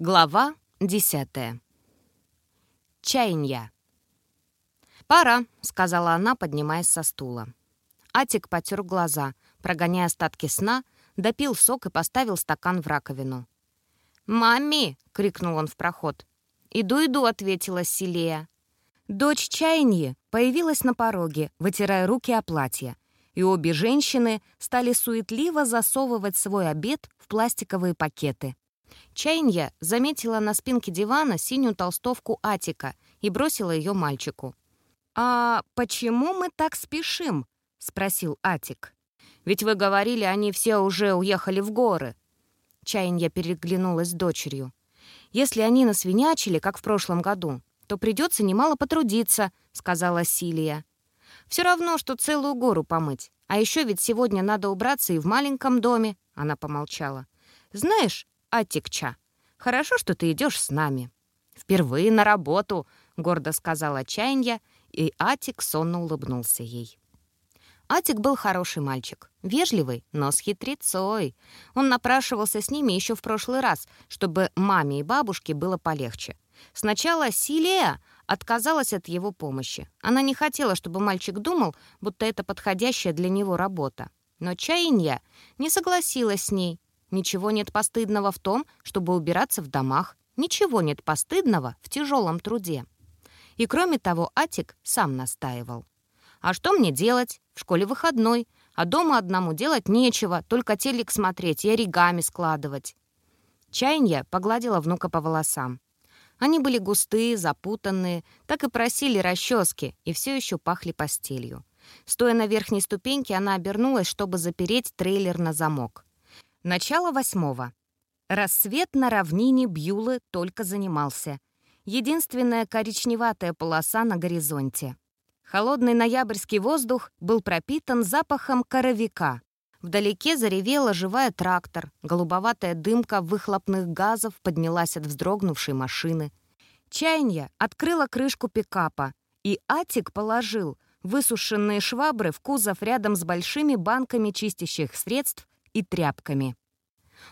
Глава десятая. Чаянья. «Пора», — сказала она, поднимаясь со стула. Атик потер глаза, прогоняя остатки сна, допил сок и поставил стакан в раковину. «Мамми!» — крикнул он в проход. «Иду, иду», — ответила Силея. Дочь Чаяньи появилась на пороге, вытирая руки о платье, и обе женщины стали суетливо засовывать свой обед в пластиковые пакеты. Чайнья заметила на спинке дивана синюю толстовку Атика и бросила ее мальчику. «А почему мы так спешим?» — спросил Атик. «Ведь вы говорили, они все уже уехали в горы». Чайнья переглянулась с дочерью. «Если они насвинячили, как в прошлом году, то придется немало потрудиться», — сказала Силия. «Все равно, что целую гору помыть. А еще ведь сегодня надо убраться и в маленьком доме», — она помолчала. «Знаешь, Атикча, хорошо, что ты идешь с нами». «Впервые на работу», — гордо сказала Чайнья, и Атик сонно улыбнулся ей. Атик был хороший мальчик, вежливый, но с хитрецой. Он напрашивался с ними еще в прошлый раз, чтобы маме и бабушке было полегче. Сначала Силия отказалась от его помощи. Она не хотела, чтобы мальчик думал, будто это подходящая для него работа. Но Чаинья не согласилась с ней Ничего нет постыдного в том, чтобы убираться в домах. Ничего нет постыдного в тяжелом труде. И кроме того, Атик сам настаивал. «А что мне делать? В школе выходной, а дома одному делать нечего, только телек смотреть и оригами складывать». Чаянья погладила внука по волосам. Они были густые, запутанные, так и просили расчески, и все еще пахли постелью. Стоя на верхней ступеньке, она обернулась, чтобы запереть трейлер на замок. Начало восьмого. Рассвет на равнине Бьюлы только занимался. Единственная коричневатая полоса на горизонте. Холодный ноябрьский воздух был пропитан запахом коровика. Вдалеке заревела живая трактор, голубоватая дымка выхлопных газов поднялась от вздрогнувшей машины. Чайня открыла крышку пикапа, и Атик положил высушенные швабры в кузов рядом с большими банками чистящих средств и тряпками.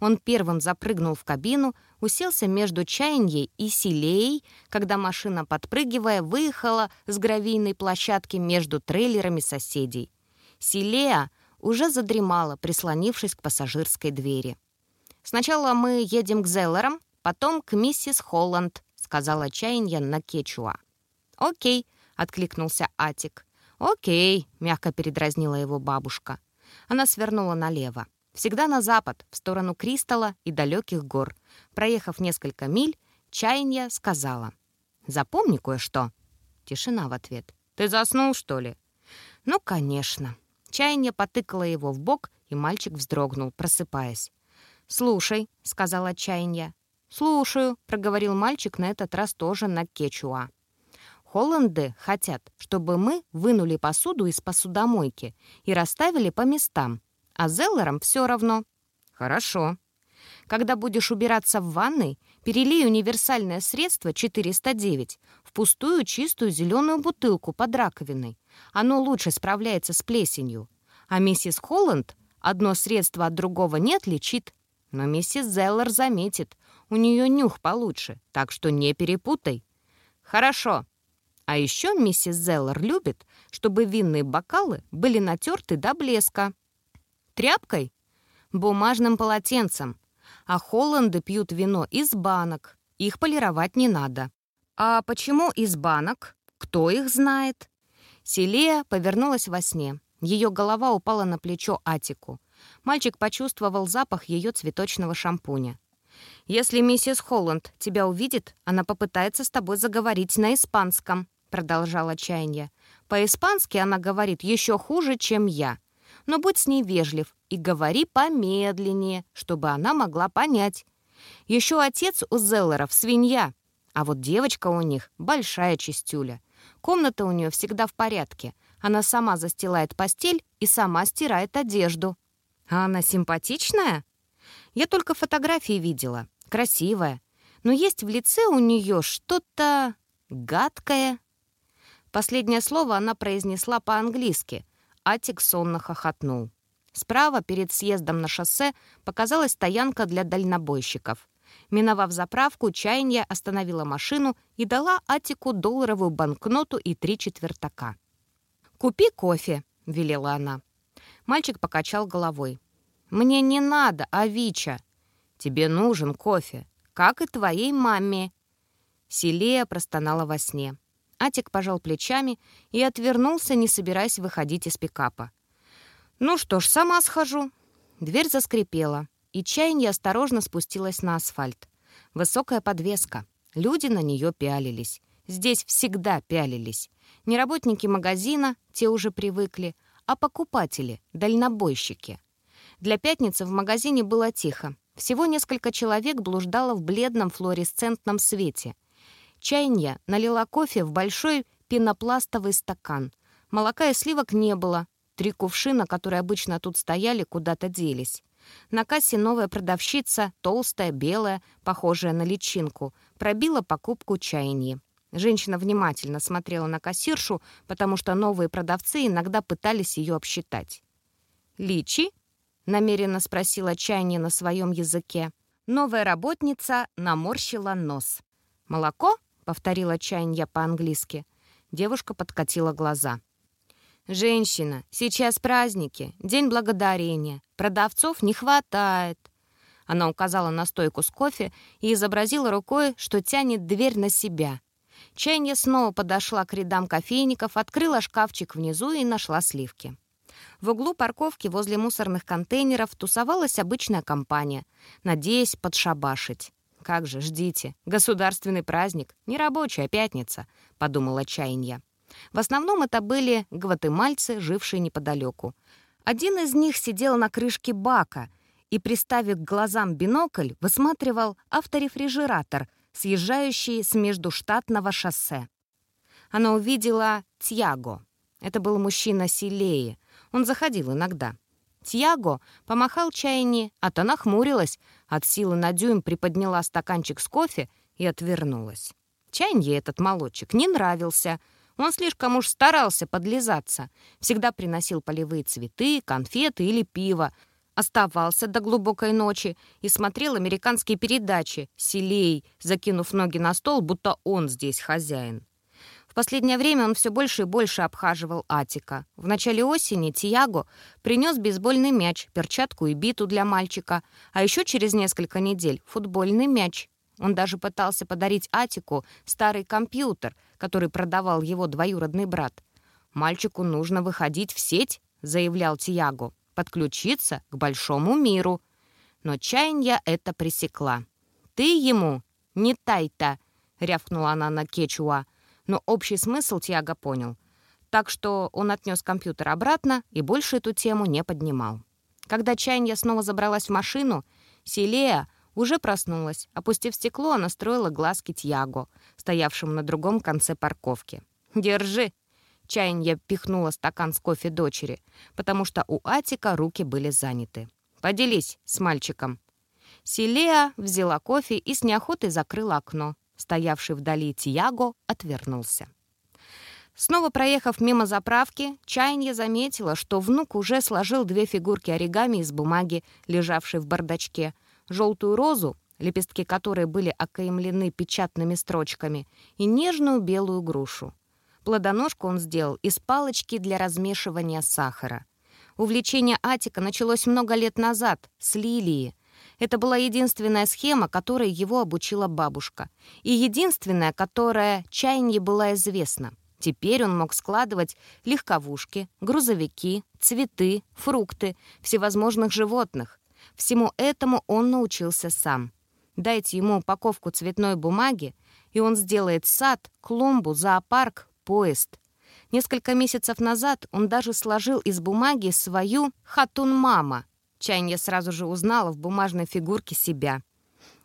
Он первым запрыгнул в кабину, уселся между чаяньей и силеей, когда машина, подпрыгивая, выехала с гравийной площадки между трейлерами соседей. Силея уже задремала, прислонившись к пассажирской двери. «Сначала мы едем к Зеллерам, потом к миссис Холланд», — сказала чаянья на кечуа. «Окей», — откликнулся Атик. «Окей», — мягко передразнила его бабушка. Она свернула налево. Всегда на запад, в сторону Кристалла и далеких гор. Проехав несколько миль, Чаянья сказала. «Запомни кое-что». Тишина в ответ. «Ты заснул, что ли?» «Ну, конечно». Чаянья потыкала его в бок, и мальчик вздрогнул, просыпаясь. «Слушай», — сказала Чаянья. «Слушаю», — проговорил мальчик на этот раз тоже на кечуа. «Холланды хотят, чтобы мы вынули посуду из посудомойки и расставили по местам а Зеллерам все равно. Хорошо. Когда будешь убираться в ванной, перелей универсальное средство 409 в пустую чистую зеленую бутылку под раковиной. Оно лучше справляется с плесенью. А миссис Холланд одно средство от другого не отличит. Но миссис Зеллер заметит, у нее нюх получше, так что не перепутай. Хорошо. А еще миссис Зеллер любит, чтобы винные бокалы были натерты до блеска. Тряпкой? Бумажным полотенцем. А Холланды пьют вино из банок. Их полировать не надо. А почему из банок? Кто их знает? Селия повернулась во сне. Ее голова упала на плечо Атику. Мальчик почувствовал запах ее цветочного шампуня. «Если миссис Холланд тебя увидит, она попытается с тобой заговорить на испанском», — продолжала Чайня. «По-испански она говорит еще хуже, чем я но будь с ней вежлив и говори помедленнее, чтобы она могла понять. Еще отец у Зеллеров свинья, а вот девочка у них большая чистюля. Комната у нее всегда в порядке. Она сама застилает постель и сама стирает одежду. А она симпатичная? Я только фотографии видела. Красивая. Но есть в лице у нее что-то гадкое. Последнее слово она произнесла по-английски, Атик сонно хохотнул. Справа, перед съездом на шоссе, показалась стоянка для дальнобойщиков. Миновав заправку, чаянья остановила машину и дала Атику долларовую банкноту и три четвертака. «Купи кофе», — велела она. Мальчик покачал головой. «Мне не надо, Авича. Тебе нужен кофе, как и твоей маме». Селея простонала во сне. Атик пожал плечами и отвернулся, не собираясь выходить из пикапа. «Ну что ж, сама схожу». Дверь заскрипела и чаянье осторожно спустилась на асфальт. Высокая подвеска. Люди на нее пялились. Здесь всегда пялились. Не работники магазина, те уже привыкли, а покупатели, дальнобойщики. Для пятницы в магазине было тихо. Всего несколько человек блуждало в бледном флуоресцентном свете. Чайня налила кофе в большой пенопластовый стакан. Молока и сливок не было. Три кувшина, которые обычно тут стояли, куда-то делись. На кассе новая продавщица, толстая, белая, похожая на личинку, пробила покупку чаяния. Женщина внимательно смотрела на кассиршу, потому что новые продавцы иногда пытались ее обсчитать. «Личи?» — намеренно спросила чаяние на своем языке. Новая работница наморщила нос. «Молоко?» — повторила чаянья по-английски. Девушка подкатила глаза. «Женщина, сейчас праздники, День Благодарения. Продавцов не хватает». Она указала на стойку с кофе и изобразила рукой, что тянет дверь на себя. Чайня снова подошла к рядам кофейников, открыла шкафчик внизу и нашла сливки. В углу парковки возле мусорных контейнеров тусовалась обычная компания, надеясь подшабашить. «Как же, ждите. Государственный праздник. Не рабочая пятница», — подумала Чайня. В основном это были гватемальцы, жившие неподалеку. Один из них сидел на крышке бака и, приставив к глазам бинокль, высматривал авторефрижератор, съезжающий с междуштатного шоссе. Она увидела Тьяго. Это был мужчина Силеи. Он заходил иногда. Тьяго помахал чайни, а та нахмурилась, от силы на дюйм приподняла стаканчик с кофе и отвернулась. Чайнье этот молодчик не нравился — он слишком уж старался подлизаться. Всегда приносил полевые цветы, конфеты или пиво. Оставался до глубокой ночи и смотрел американские передачи, селей, закинув ноги на стол, будто он здесь хозяин. Последнее время он все больше и больше обхаживал Атика. В начале осени Тиаго принес бейсбольный мяч, перчатку и биту для мальчика, а еще через несколько недель — футбольный мяч. Он даже пытался подарить Атику старый компьютер, который продавал его двоюродный брат. «Мальчику нужно выходить в сеть», — заявлял Тиаго, «подключиться к большому миру». Но чаянья это пресекла. «Ты ему не тайта», — рявкнула она на Кечуа. Но общий смысл Тиаго понял. Так что он отнес компьютер обратно и больше эту тему не поднимал. Когда чаянья снова забралась в машину, Селея уже проснулась. Опустив стекло, она строила глазки Тьяго, стоявшему на другом конце парковки. «Держи!» Чаянья пихнула стакан с кофе дочери, потому что у Атика руки были заняты. «Поделись с мальчиком». Селея взяла кофе и с неохотой закрыла окно. Стоявший вдали Тьяго отвернулся. Снова проехав мимо заправки, Чаянья заметила, что внук уже сложил две фигурки оригами из бумаги, лежавшей в бардачке — желтую розу, лепестки которой были окаймлены печатными строчками, и нежную белую грушу. Плодоножку он сделал из палочки для размешивания сахара. Увлечение Атика началось много лет назад, с лилии. Это была единственная схема, которой его обучила бабушка. И единственная, которая чаянье была известна. Теперь он мог складывать легковушки, грузовики, цветы, фрукты, всевозможных животных. Всему этому он научился сам. Дайте ему упаковку цветной бумаги, и он сделает сад, клумбу, зоопарк, поезд. Несколько месяцев назад он даже сложил из бумаги свою хатун-мама. Чайня сразу же узнала в бумажной фигурке себя.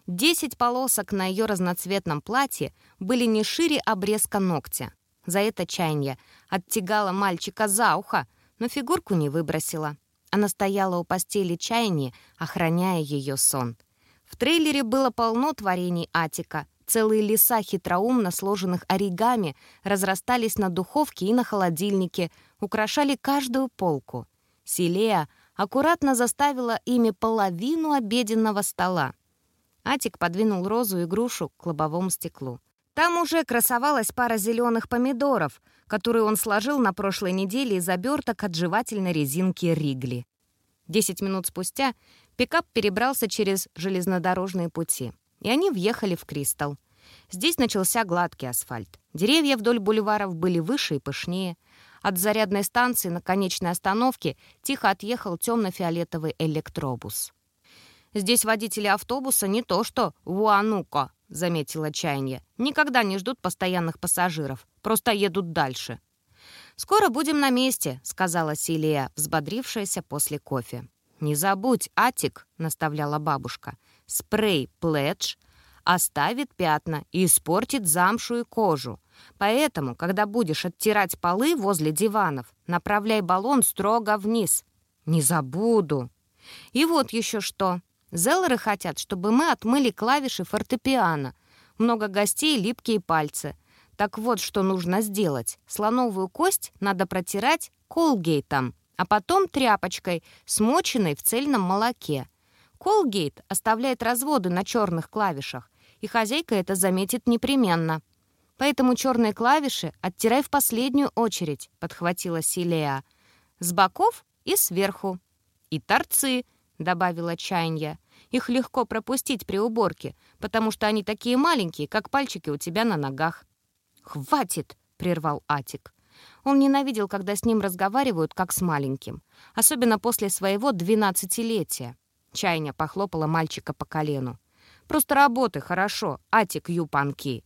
Десять полосок на ее разноцветном платье были не шире обрезка ногтя. За это чайня оттягала мальчика за ухо, но фигурку не выбросила. Она стояла у постели чаяния, охраняя ее сон. В трейлере было полно творений Атика. Целые леса хитроумно сложенных оригами разрастались на духовке и на холодильнике, украшали каждую полку. Селея аккуратно заставила ими половину обеденного стола. Атик подвинул розу и грушу к лобовому стеклу. Там уже красовалась пара зеленых помидоров, которые он сложил на прошлой неделе из оберток от жевательной резинки Ригли. Десять минут спустя пикап перебрался через железнодорожные пути, и они въехали в Кристал. Здесь начался гладкий асфальт. Деревья вдоль бульваров были выше и пышнее. От зарядной станции на конечной остановке тихо отъехал темно-фиолетовый электробус. «Здесь водители автобуса не то что Уануко», — заметила Чайнья. «Никогда не ждут постоянных пассажиров, просто едут дальше». «Скоро будем на месте», — сказала Силия, взбодрившаяся после кофе. «Не забудь, Атик», — наставляла бабушка. «Спрей Пледж оставит пятна и испортит замшу и кожу. Поэтому, когда будешь оттирать полы возле диванов, направляй баллон строго вниз. Не забуду. И вот еще что. Зеллеры хотят, чтобы мы отмыли клавиши фортепиано. Много гостей, липкие пальцы. Так вот, что нужно сделать. Слоновую кость надо протирать колгейтом, а потом тряпочкой, смоченной в цельном молоке. Колгейт оставляет разводы на черных клавишах, и хозяйка это заметит непременно. Поэтому черные клавиши оттирай в последнюю очередь, подхватила Силея. С боков и сверху. И торцы, добавила Чайнья. Их легко пропустить при уборке, потому что они такие маленькие, как пальчики у тебя на ногах». «Хватит!» — прервал Атик. Он ненавидел, когда с ним разговаривают, как с маленьким. Особенно после своего двенадцатилетия. Чайня похлопала мальчика по колену. «Просто работы хорошо, Атик Юпанки.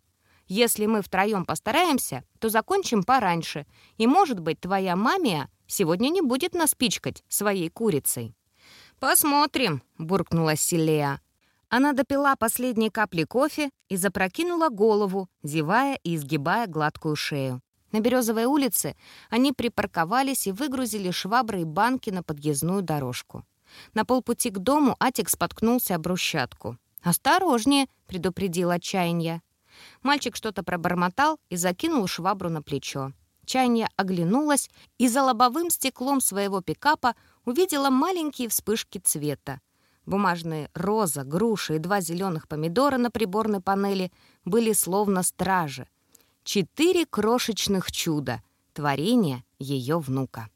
Если мы втроем постараемся, то закончим пораньше, и, может быть, твоя мамия сегодня не будет нас пичкать своей курицей». «Посмотрим», — буркнула Силея. Она допила последние капли кофе и запрокинула голову, зевая и изгибая гладкую шею. На Березовой улице они припарковались и выгрузили швабры и банки на подъездную дорожку. На полпути к дому Атик споткнулся об брусчатку. «Осторожнее!» — предупредил отчаяние. Мальчик что-то пробормотал и закинул швабру на плечо. Чайня оглянулась и за лобовым стеклом своего пикапа увидела маленькие вспышки цвета. Бумажные роза, груши и два зеленых помидора на приборной панели были словно стражи. Четыре крошечных чуда — творения ее внука.